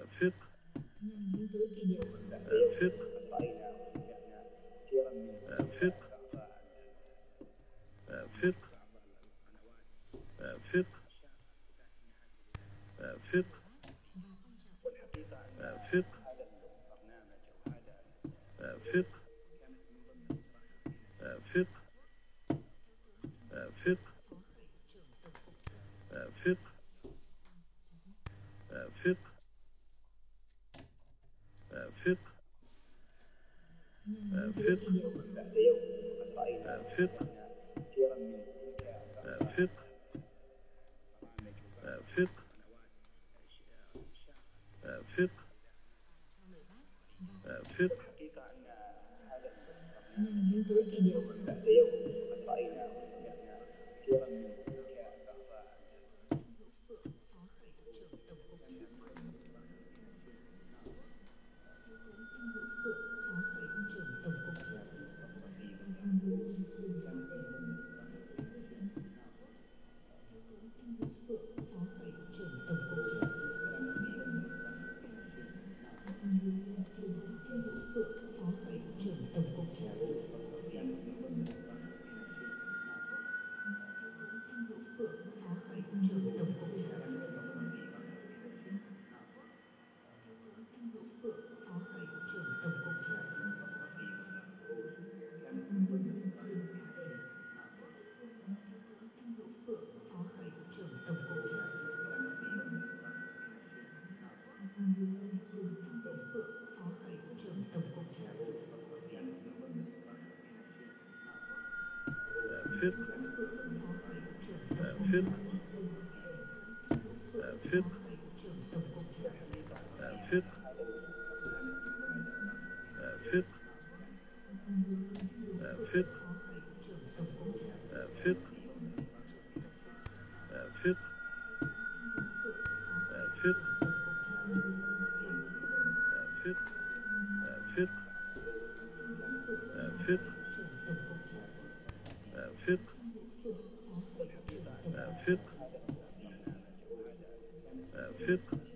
الفقه الفقه الفقه الفقه الفقه الفقه الفقه الفقه الفقه الفقه الفقه الفقه فقه فقه فقه فقه الفقه الفقه الفقه الفقه الفقه الفقه الفقه الفقه الفقه الفقه الفقه الفقه الفقه it.